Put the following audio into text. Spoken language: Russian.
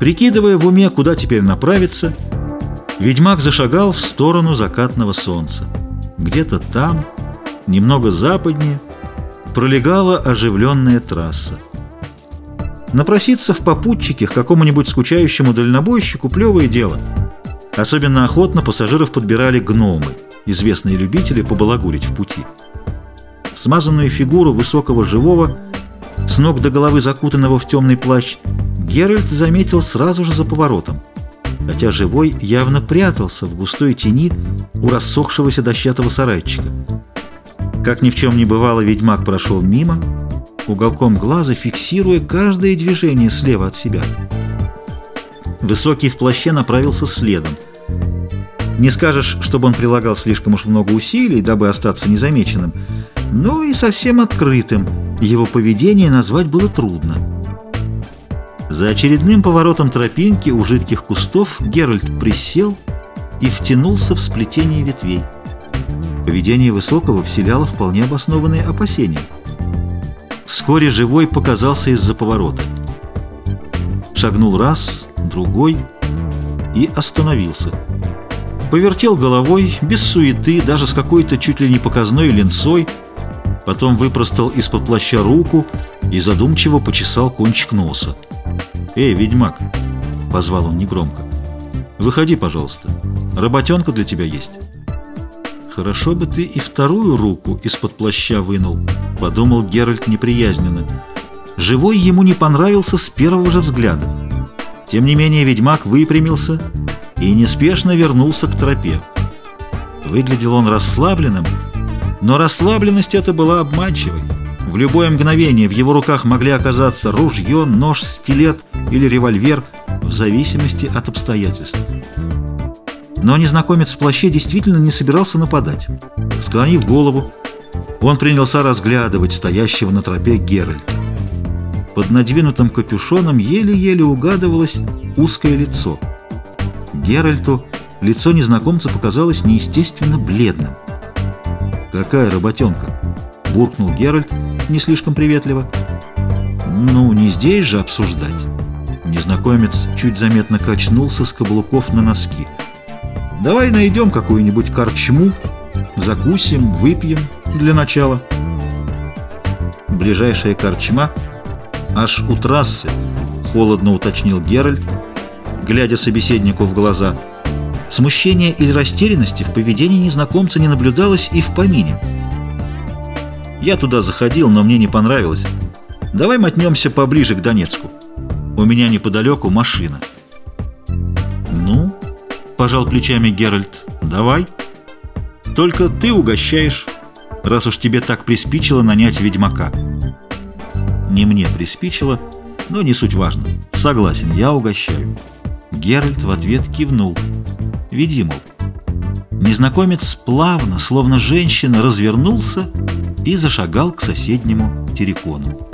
Прикидывая в уме, куда теперь направиться, ведьмак зашагал в сторону закатного солнца. Где-то там, немного западнее, пролегала оживленная трасса. Напроситься в попутчике к какому-нибудь скучающему дальнобойщику – плевое дело. Особенно охотно пассажиров подбирали гномы, известные любители побалагурить в пути. Смазанную фигуру высокого живого, с ног до головы закутанного в темный плащ, Геральт заметил сразу же за поворотом, хотя живой явно прятался в густой тени у рассохшегося дощатого сарайчика. Как ни в чем не бывало, ведьмак прошел мимо, уголком глаза фиксируя каждое движение слева от себя. Высокий в плаще направился следом. Не скажешь, чтобы он прилагал слишком уж много усилий, дабы остаться незамеченным, но и совсем открытым. Его поведение назвать было трудно. За очередным поворотом тропинки у жидких кустов Геральт присел и втянулся в сплетение ветвей. Поведение Высокого вселяло вполне обоснованные опасения. Вскоре живой показался из-за поворота. Шагнул раз, другой и остановился. Повертел головой, без суеты, даже с какой-то чуть ли не показной ленцой, потом выпростал из-под плаща руку и задумчиво почесал кончик носа. «Эй, ведьмак!» — позвал он негромко. «Выходи, пожалуйста. Работенка для тебя есть». «Хорошо бы ты и вторую руку из-под плаща вынул», — подумал Геральт неприязненно. Живой ему не понравился с первого же взгляда. Тем не менее ведьмак выпрямился и неспешно вернулся к тропе. Выглядел он расслабленным, но расслабленность эта была обманчивой. В любое мгновение в его руках могли оказаться ружье, нож, стилет или револьвер, в зависимости от обстоятельств. Но незнакомец в плаще действительно не собирался нападать. Склонив голову, он принялся разглядывать стоящего на тропе Геральта. Под надвинутым капюшоном еле-еле угадывалось узкое лицо. Геральту лицо незнакомца показалось неестественно бледным. «Какая работенка?» — буркнул Геральт не слишком приветливо. «Ну, не здесь же обсуждать». Незнакомец чуть заметно качнулся с каблуков на носки. «Давай найдем какую-нибудь корчму, закусим, выпьем для начала». Ближайшая корчма аж у трассы, холодно уточнил Геральт, глядя собеседнику в глаза. Смущения или растерянности в поведении незнакомца не наблюдалось и в помине. Я туда заходил, но мне не понравилось. Давай мотнемся поближе к Донецку. У меня неподалеку машина. Ну, пожал плечами Геральт, давай. Только ты угощаешь, раз уж тебе так приспичило нанять ведьмака. Не мне приспичило, но не суть важно. Согласен, я угощаю. Геральт в ответ кивнул. Веди, мол. Незнакомец плавно, словно женщина, развернулся и зашагал к соседнему террикону.